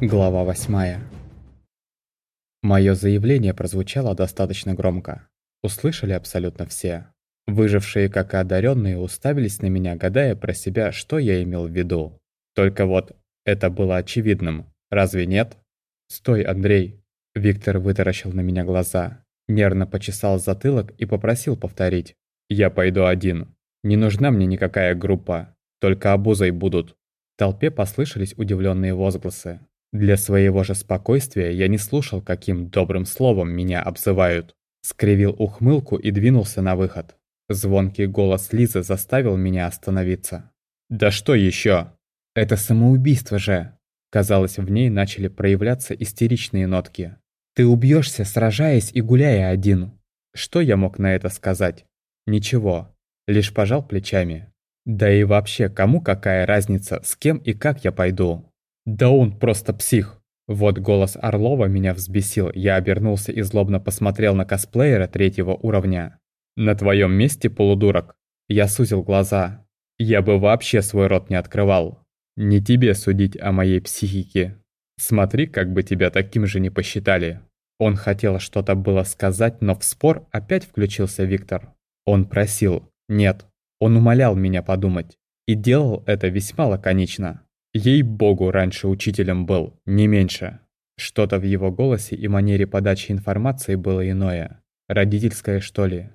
Глава восьмая. Мое заявление прозвучало достаточно громко. Услышали абсолютно все. Выжившие, как одаренные, уставились на меня, гадая про себя, что я имел в виду. Только вот это было очевидным. Разве нет? «Стой, Андрей!» Виктор вытаращил на меня глаза, нервно почесал затылок и попросил повторить. «Я пойду один. Не нужна мне никакая группа. Только обузой будут». В толпе послышались удивленные возгласы. Для своего же спокойствия я не слушал, каким добрым словом меня обзывают. Скривил ухмылку и двинулся на выход. Звонкий голос Лизы заставил меня остановиться. «Да что еще? Это самоубийство же!» Казалось, в ней начали проявляться истеричные нотки. «Ты убьешься, сражаясь и гуляя один!» Что я мог на это сказать? Ничего. Лишь пожал плечами. Да и вообще, кому какая разница, с кем и как я пойду? «Да он просто псих!» Вот голос Орлова меня взбесил, я обернулся и злобно посмотрел на косплеера третьего уровня. «На твоем месте, полудурок?» Я сузил глаза. «Я бы вообще свой рот не открывал. Не тебе судить о моей психике. Смотри, как бы тебя таким же не посчитали». Он хотел что-то было сказать, но в спор опять включился Виктор. Он просил, нет, он умолял меня подумать. И делал это весьма лаконично. Ей-богу, раньше учителем был, не меньше. Что-то в его голосе и манере подачи информации было иное. Родительское, что ли.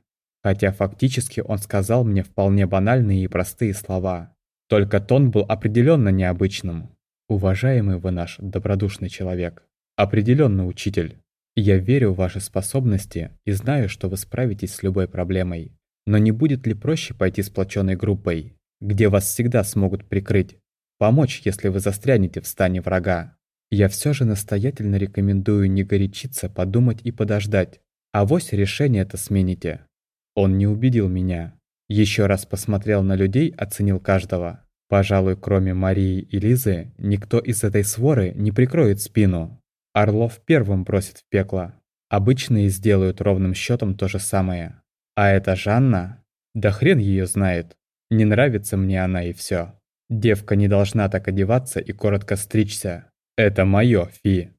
Хотя фактически он сказал мне вполне банальные и простые слова. Только тон был определенно необычным. Уважаемый вы наш добродушный человек. Определенно учитель. Я верю в ваши способности и знаю, что вы справитесь с любой проблемой. Но не будет ли проще пойти сплоченной группой, где вас всегда смогут прикрыть, помочь, если вы застрянете в стане врага. Я все же настоятельно рекомендую не горячиться, подумать и подождать. А вось решение это смените. Он не убедил меня. Еще раз посмотрел на людей, оценил каждого. Пожалуй, кроме Марии и Лизы, никто из этой своры не прикроет спину. Орлов первым бросит в пекло. Обычные сделают ровным счетом то же самое. А эта Жанна? Да хрен ее знает. Не нравится мне она и все. Девка не должна так одеваться и коротко стричься. Это моё, Фи.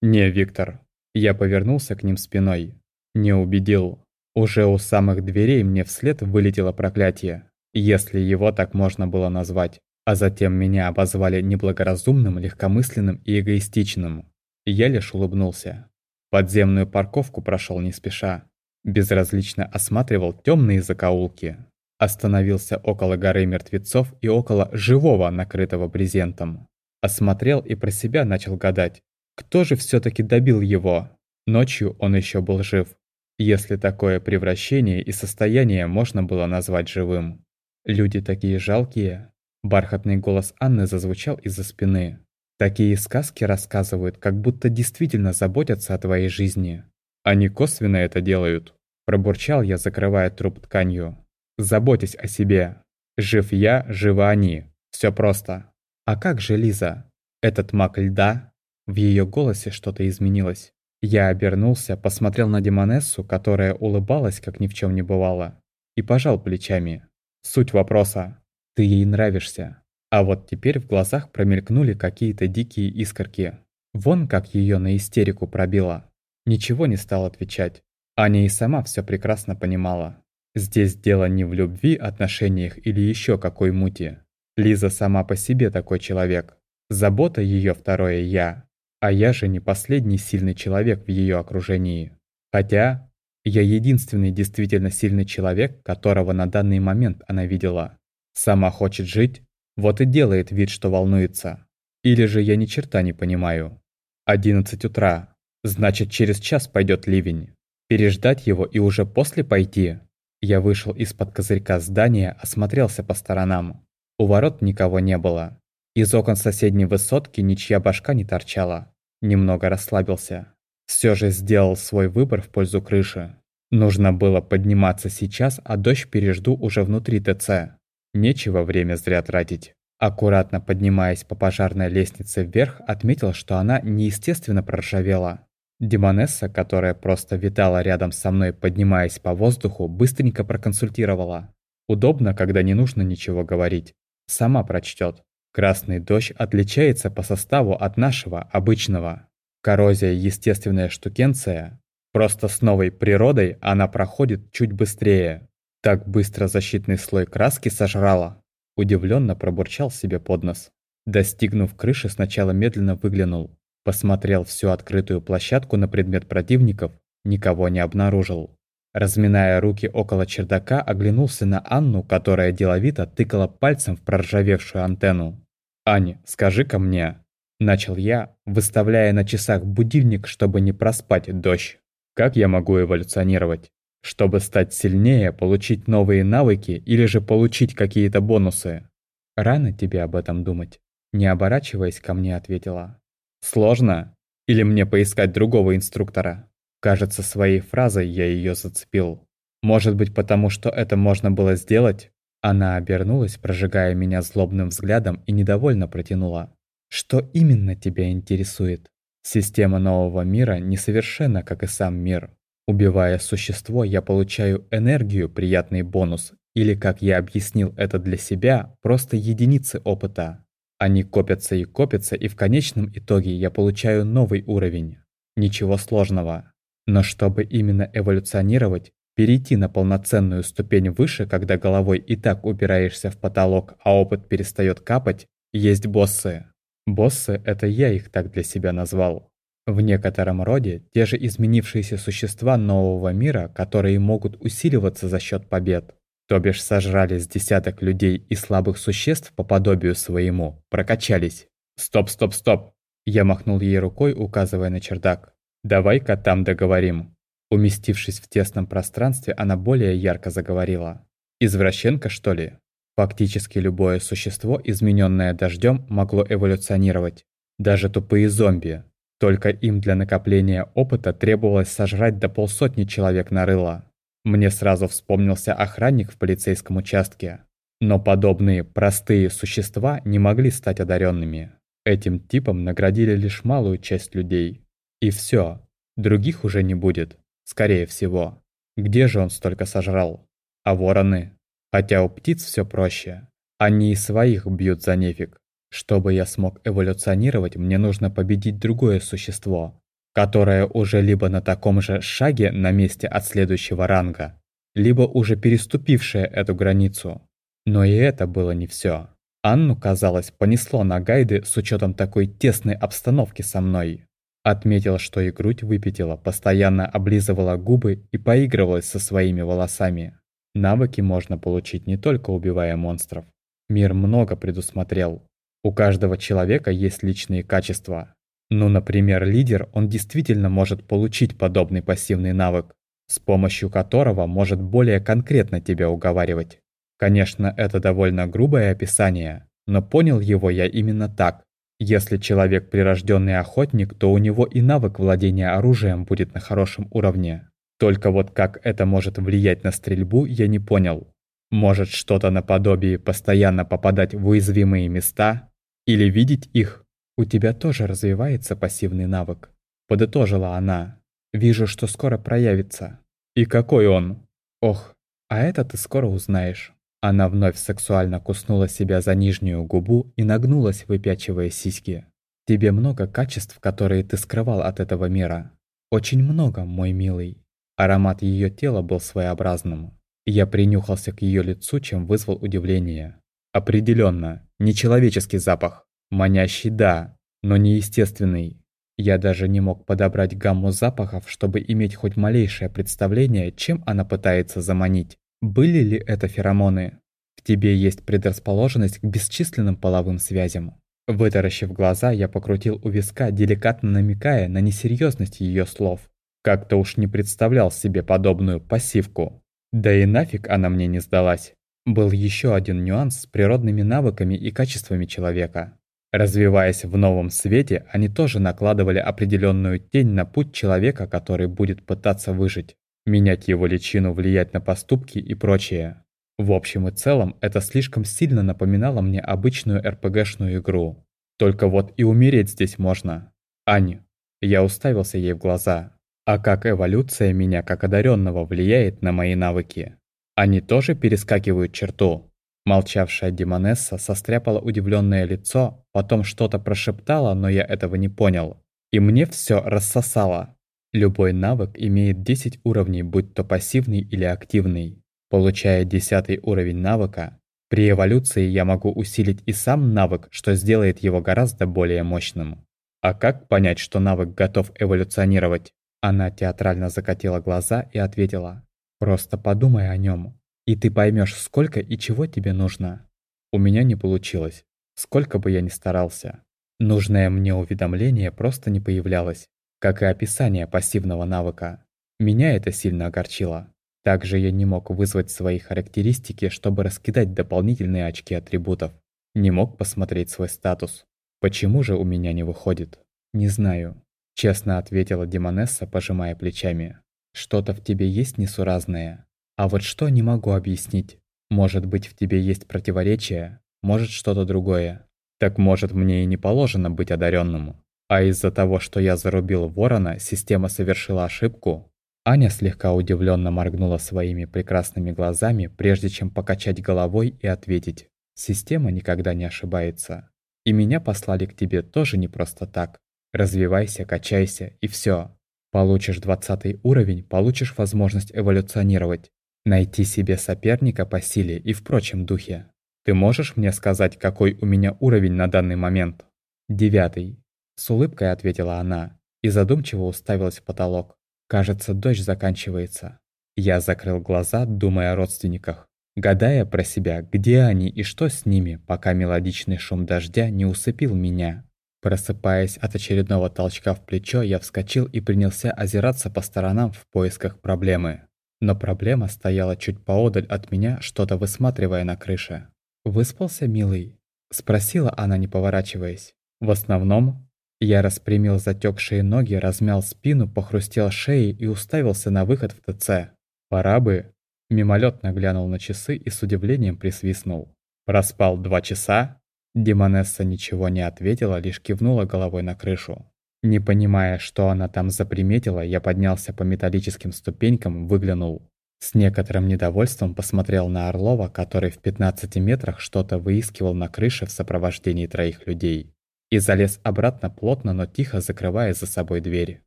Не, Виктор. Я повернулся к ним спиной. Не убедил. Уже у самых дверей мне вслед вылетело проклятие. Если его так можно было назвать. А затем меня обозвали неблагоразумным, легкомысленным и эгоистичным. Я лишь улыбнулся. Подземную парковку прошел не спеша. Безразлично осматривал темные закоулки. Остановился около горы мертвецов и около живого, накрытого брезентом. Осмотрел и про себя начал гадать, кто же все таки добил его. Ночью он еще был жив, если такое превращение и состояние можно было назвать живым. Люди такие жалкие. Бархатный голос Анны зазвучал из-за спины. Такие сказки рассказывают, как будто действительно заботятся о твоей жизни. Они косвенно это делают. Пробурчал я, закрывая труп тканью. Заботьтесь о себе. Жив я, живы они. Все просто. А как же Лиза? Этот маг льда? В ее голосе что-то изменилось. Я обернулся, посмотрел на Демонессу, которая улыбалась, как ни в чем не бывало, и пожал плечами. Суть вопроса. Ты ей нравишься. А вот теперь в глазах промелькнули какие-то дикие искорки. Вон как ее на истерику пробило. Ничего не стал отвечать. Аня и сама все прекрасно понимала. Здесь дело не в любви, отношениях или еще какой мути. Лиза сама по себе такой человек. Забота ее второе «я». А я же не последний сильный человек в ее окружении. Хотя я единственный действительно сильный человек, которого на данный момент она видела. Сама хочет жить, вот и делает вид, что волнуется. Или же я ни черта не понимаю. 11 утра. Значит, через час пойдет ливень. Переждать его и уже после пойти? Я вышел из-под козырька здания, осмотрелся по сторонам. У ворот никого не было. Из окон соседней высотки ничья башка не торчала. Немного расслабился. Все же сделал свой выбор в пользу крыши. Нужно было подниматься сейчас, а дождь пережду уже внутри ТЦ. Нечего время зря тратить. Аккуратно поднимаясь по пожарной лестнице вверх, отметил, что она неестественно проржавела. Демонесса, которая просто витала рядом со мной, поднимаясь по воздуху, быстренько проконсультировала. Удобно, когда не нужно ничего говорить. Сама прочтет. Красный дождь отличается по составу от нашего, обычного. Коррозия – естественная штукенция. Просто с новой природой она проходит чуть быстрее. Так быстро защитный слой краски сожрала. Удивленно пробурчал себе под нос. Достигнув крыши, сначала медленно выглянул. Посмотрел всю открытую площадку на предмет противников, никого не обнаружил. Разминая руки около чердака, оглянулся на Анну, которая деловито тыкала пальцем в проржавевшую антенну. «Ань, скажи-ка мне», – начал я, выставляя на часах будильник, чтобы не проспать дождь. «Как я могу эволюционировать? Чтобы стать сильнее, получить новые навыки или же получить какие-то бонусы?» «Рано тебе об этом думать», – не оборачиваясь ко мне, ответила. «Сложно? Или мне поискать другого инструктора?» Кажется, своей фразой я ее зацепил. Может быть, потому что это можно было сделать? Она обернулась, прожигая меня злобным взглядом и недовольно протянула. «Что именно тебя интересует? Система нового мира несовершенна, как и сам мир. Убивая существо, я получаю энергию, приятный бонус, или, как я объяснил это для себя, просто единицы опыта. Они копятся и копятся, и в конечном итоге я получаю новый уровень. Ничего сложного. Но чтобы именно эволюционировать, Перейти на полноценную ступень выше, когда головой и так упираешься в потолок, а опыт перестает капать, есть боссы. Боссы – это я их так для себя назвал. В некотором роде те же изменившиеся существа нового мира, которые могут усиливаться за счет побед. То бишь сожрали с десяток людей и слабых существ по подобию своему, прокачались. Стоп, стоп, стоп. Я махнул ей рукой, указывая на чердак. Давай-ка там договорим. Уместившись в тесном пространстве, она более ярко заговорила. «Извращенка, что ли?» Фактически любое существо, измененное дождем, могло эволюционировать. Даже тупые зомби. Только им для накопления опыта требовалось сожрать до полсотни человек на рыло. Мне сразу вспомнился охранник в полицейском участке. Но подобные простые существа не могли стать одаренными. Этим типом наградили лишь малую часть людей. И все. Других уже не будет. Скорее всего. Где же он столько сожрал? А вороны? Хотя у птиц все проще. Они и своих бьют за нефиг. Чтобы я смог эволюционировать, мне нужно победить другое существо, которое уже либо на таком же шаге на месте от следующего ранга, либо уже переступившее эту границу. Но и это было не все. Анну, казалось, понесло на гайды с учетом такой тесной обстановки со мной. Отметил, что и грудь выпятила, постоянно облизывала губы и поигрывалась со своими волосами. Навыки можно получить не только убивая монстров. Мир много предусмотрел. У каждого человека есть личные качества. Ну, например, лидер, он действительно может получить подобный пассивный навык, с помощью которого может более конкретно тебя уговаривать. Конечно, это довольно грубое описание, но понял его я именно так. Если человек прирожденный охотник, то у него и навык владения оружием будет на хорошем уровне. Только вот как это может влиять на стрельбу, я не понял. Может что-то наподобие постоянно попадать в уязвимые места? Или видеть их? У тебя тоже развивается пассивный навык. Подытожила она. Вижу, что скоро проявится. И какой он? Ох, а это ты скоро узнаешь. Она вновь сексуально куснула себя за нижнюю губу и нагнулась, выпячивая сиськи. «Тебе много качеств, которые ты скрывал от этого мира. Очень много, мой милый». Аромат ее тела был своеобразным. Я принюхался к ее лицу, чем вызвал удивление. Определенно, нечеловеческий запах. Манящий, да, но неестественный. Я даже не мог подобрать гамму запахов, чтобы иметь хоть малейшее представление, чем она пытается заманить. Были ли это феромоны? В тебе есть предрасположенность к бесчисленным половым связям. Вытаращив глаза, я покрутил у виска, деликатно намекая на несерьезность ее слов. Как-то уж не представлял себе подобную пассивку. Да и нафиг она мне не сдалась. Был еще один нюанс с природными навыками и качествами человека. Развиваясь в новом свете, они тоже накладывали определенную тень на путь человека, который будет пытаться выжить менять его личину, влиять на поступки и прочее. В общем и целом, это слишком сильно напоминало мне обычную РПГшную игру. Только вот и умереть здесь можно. Ань, я уставился ей в глаза. А как эволюция меня как одаренного влияет на мои навыки? Они тоже перескакивают черту? Молчавшая Демонесса состряпала удивленное лицо, потом что-то прошептала, но я этого не понял. И мне все рассосало. Любой навык имеет 10 уровней, будь то пассивный или активный. Получая 10 уровень навыка, при эволюции я могу усилить и сам навык, что сделает его гораздо более мощным. А как понять, что навык готов эволюционировать? Она театрально закатила глаза и ответила. Просто подумай о нем. И ты поймешь, сколько и чего тебе нужно. У меня не получилось, сколько бы я ни старался. Нужное мне уведомление просто не появлялось, как и описание пассивного навыка. Меня это сильно огорчило. Также я не мог вызвать свои характеристики, чтобы раскидать дополнительные очки атрибутов. Не мог посмотреть свой статус. Почему же у меня не выходит? Не знаю. Честно ответила Демонесса, пожимая плечами. Что-то в тебе есть несуразное. А вот что не могу объяснить. Может быть, в тебе есть противоречие, может, что-то другое. Так может, мне и не положено быть одаренным. А из-за того, что я зарубил ворона, система совершила ошибку. Аня слегка удивленно моргнула своими прекрасными глазами, прежде чем покачать головой и ответить. Система никогда не ошибается. И меня послали к тебе тоже не просто так. Развивайся, качайся, и все. Получишь 20 уровень, получишь возможность эволюционировать. Найти себе соперника по силе и в прочем духе. Ты можешь мне сказать, какой у меня уровень на данный момент? Девятый. С улыбкой ответила она и задумчиво уставилась в потолок. Кажется, дождь заканчивается. Я закрыл глаза, думая о родственниках, гадая про себя, где они и что с ними, пока мелодичный шум дождя не усыпил меня. Просыпаясь от очередного толчка в плечо, я вскочил и принялся озираться по сторонам в поисках проблемы. Но проблема стояла чуть поодаль от меня, что-то высматривая на крыше. «Выспался, милый?» – спросила она, не поворачиваясь. В основном, я распрямил затекшие ноги, размял спину, похрустел шеей и уставился на выход в ТЦ. «Пора бы!» Мимолетно глянул на часы и с удивлением присвистнул. «Проспал два часа?» Демонесса ничего не ответила, лишь кивнула головой на крышу. Не понимая, что она там заприметила, я поднялся по металлическим ступенькам, выглянул. С некоторым недовольством посмотрел на Орлова, который в 15 метрах что-то выискивал на крыше в сопровождении троих людей. И залез обратно плотно, но тихо закрывая за собой дверь.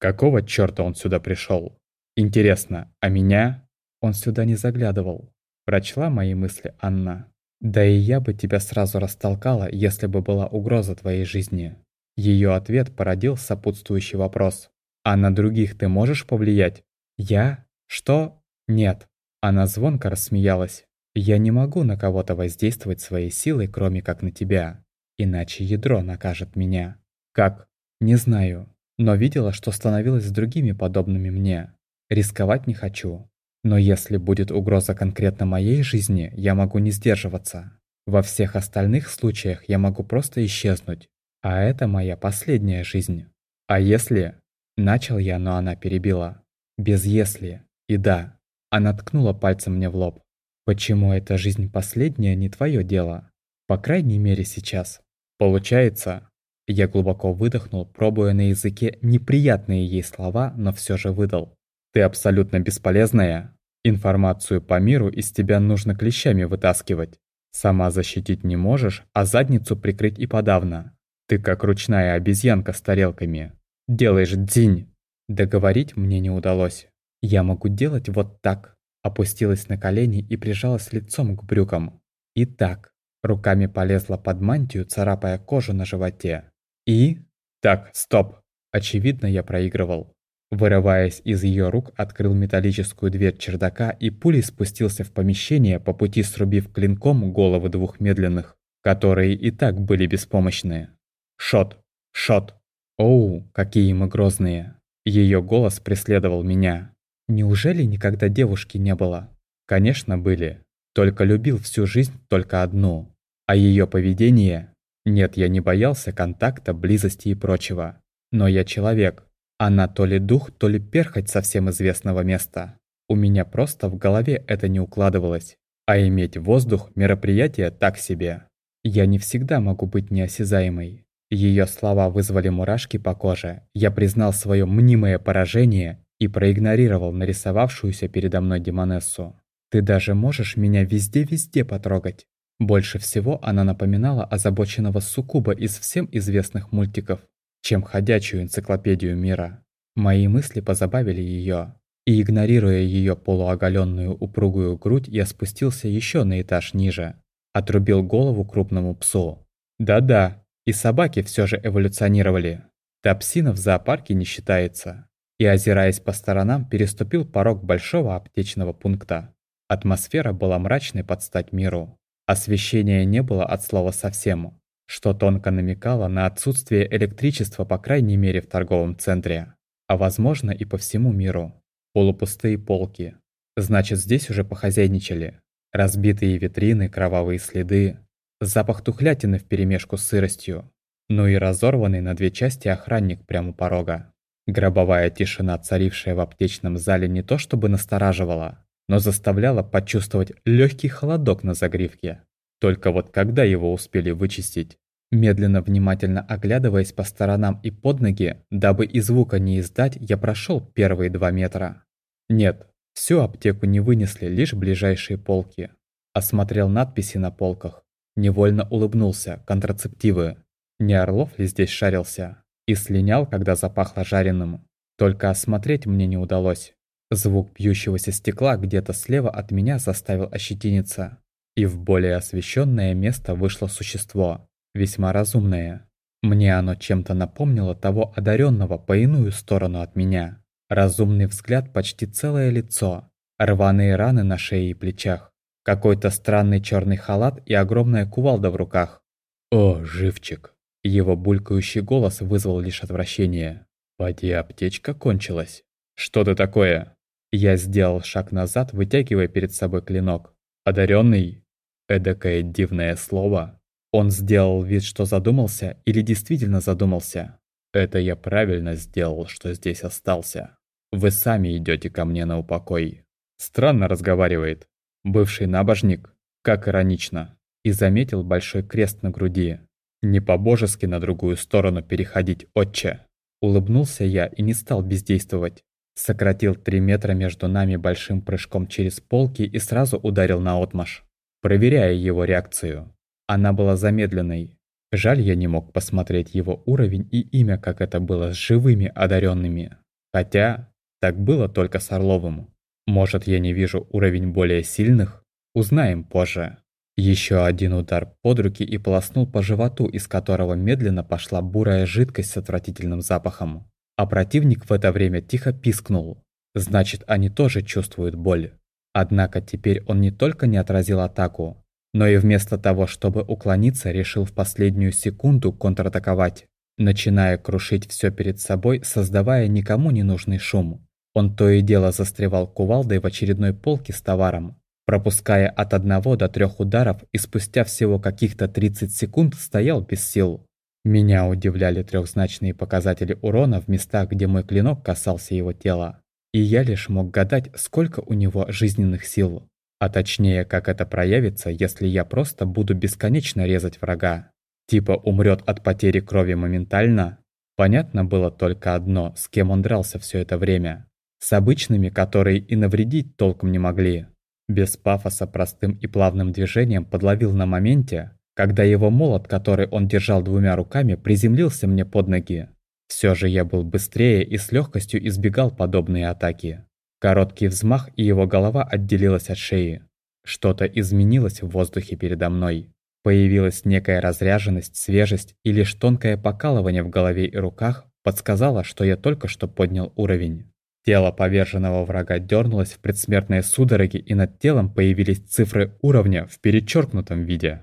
Какого чёрта он сюда пришел? Интересно, а меня? Он сюда не заглядывал. Прочла мои мысли Анна. Да и я бы тебя сразу растолкала, если бы была угроза твоей жизни. Ее ответ породил сопутствующий вопрос. «А на других ты можешь повлиять?» «Я? Что? Нет». Она звонко рассмеялась. «Я не могу на кого-то воздействовать своей силой, кроме как на тебя. Иначе ядро накажет меня». «Как?» «Не знаю. Но видела, что становилось с другими подобными мне. Рисковать не хочу. Но если будет угроза конкретно моей жизни, я могу не сдерживаться. Во всех остальных случаях я могу просто исчезнуть, а это моя последняя жизнь. А если... Начал я, но она перебила. Без «если». И да, она ткнула пальцем мне в лоб. Почему эта жизнь последняя, не твое дело? По крайней мере сейчас. Получается, я глубоко выдохнул, пробуя на языке неприятные ей слова, но все же выдал. Ты абсолютно бесполезная. Информацию по миру из тебя нужно клещами вытаскивать. Сама защитить не можешь, а задницу прикрыть и подавно. Ты как ручная обезьянка с тарелками. Делаешь дзинь. Договорить мне не удалось. Я могу делать вот так. Опустилась на колени и прижалась лицом к брюкам. И так. Руками полезла под мантию, царапая кожу на животе. И... Так, стоп. Очевидно, я проигрывал. Вырываясь из ее рук, открыл металлическую дверь чердака и пулей спустился в помещение, по пути срубив клинком головы двух медленных, которые и так были беспомощные. Шот! Шот! Оу, какие мы грозные! Ее голос преследовал меня. Неужели никогда девушки не было? Конечно, были. Только любил всю жизнь только одну. А ее поведение? Нет, я не боялся контакта, близости и прочего. Но я человек. Она то ли дух, то ли перхоть совсем известного места. У меня просто в голове это не укладывалось. А иметь воздух – мероприятие так себе. Я не всегда могу быть неосязаемой. Ее слова вызвали мурашки по коже. Я признал свое мнимое поражение и проигнорировал нарисовавшуюся передо мной демонессу. «Ты даже можешь меня везде-везде потрогать. Больше всего она напоминала озабоченного суккуба из всем известных мультиков, чем ходячую энциклопедию мира. Мои мысли позабавили ее, и игнорируя ее полуоголенную упругую грудь, я спустился еще на этаж ниже, отрубил голову крупному псу. Да-да, и собаки все же эволюционировали. Топсина в зоопарке не считается. И, озираясь по сторонам, переступил порог большого аптечного пункта. Атмосфера была мрачной под стать миру. Освещения не было от слова совсем, что тонко намекало на отсутствие электричества по крайней мере в торговом центре, а возможно и по всему миру. Полупустые полки. Значит, здесь уже похозяйничали. Разбитые витрины, кровавые следы, запах тухлятины вперемешку с сыростью, ну и разорванный на две части охранник прямо у порога. Гробовая тишина, царившая в аптечном зале, не то чтобы настораживала, но заставляла почувствовать легкий холодок на загривке. Только вот когда его успели вычистить? Медленно, внимательно оглядываясь по сторонам и под ноги, дабы и звука не издать, я прошел первые два метра. Нет, всю аптеку не вынесли, лишь ближайшие полки. Осмотрел надписи на полках. Невольно улыбнулся, контрацептивы. Не Орлов ли здесь шарился? И слинял, когда запахло жареным. Только осмотреть мне не удалось. Звук бьющегося стекла где-то слева от меня заставил ощетиниться. И в более освещенное место вышло существо, весьма разумное. Мне оно чем-то напомнило того одаренного по иную сторону от меня. Разумный взгляд, почти целое лицо, рваные раны на шее и плечах, какой-то странный черный халат и огромная кувалда в руках. «О, живчик!» Его булькающий голос вызвал лишь отвращение. «Поди, аптечка кончилась». «Что ты такое?» Я сделал шаг назад, вытягивая перед собой клинок. «Одаренный?» Эдакое дивное слово. Он сделал вид, что задумался, или действительно задумался. Это я правильно сделал, что здесь остался. Вы сами идете ко мне на упокой. Странно разговаривает. Бывший набожник. Как иронично. И заметил большой крест на груди. Не по-божески на другую сторону переходить, отче. Улыбнулся я и не стал бездействовать. Сократил три метра между нами большим прыжком через полки и сразу ударил на отмаш, проверяя его реакцию. Она была замедленной. Жаль, я не мог посмотреть его уровень и имя, как это было с живыми одаренными. Хотя, так было только с Орловым. Может, я не вижу уровень более сильных? Узнаем позже. Еще один удар под руки и полоснул по животу, из которого медленно пошла бурая жидкость с отвратительным запахом. А противник в это время тихо пискнул. Значит, они тоже чувствуют боль. Однако теперь он не только не отразил атаку, но и вместо того, чтобы уклониться, решил в последнюю секунду контратаковать, начиная крушить все перед собой, создавая никому не нужный шум. Он то и дело застревал кувалдой в очередной полке с товаром, пропуская от одного до трех ударов и спустя всего каких-то 30 секунд стоял без сил. Меня удивляли трехзначные показатели урона в местах, где мой клинок касался его тела. И я лишь мог гадать, сколько у него жизненных сил. А точнее, как это проявится, если я просто буду бесконечно резать врага. Типа умрет от потери крови моментально? Понятно было только одно, с кем он дрался все это время. С обычными, которые и навредить толком не могли. Без пафоса простым и плавным движением подловил на моменте, когда его молот, который он держал двумя руками, приземлился мне под ноги. Все же я был быстрее и с легкостью избегал подобные атаки. Короткий взмах, и его голова отделилась от шеи. Что-то изменилось в воздухе передо мной. Появилась некая разряженность, свежесть и лишь тонкое покалывание в голове и руках подсказало, что я только что поднял уровень. Тело поверженного врага дернулось в предсмертные судороги, и над телом появились цифры уровня в перечеркнутом виде.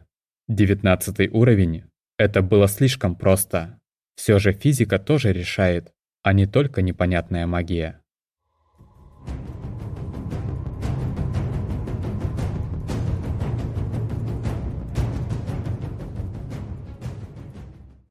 Девятнадцатый уровень. Это было слишком просто. Все же физика тоже решает, а не только непонятная магия.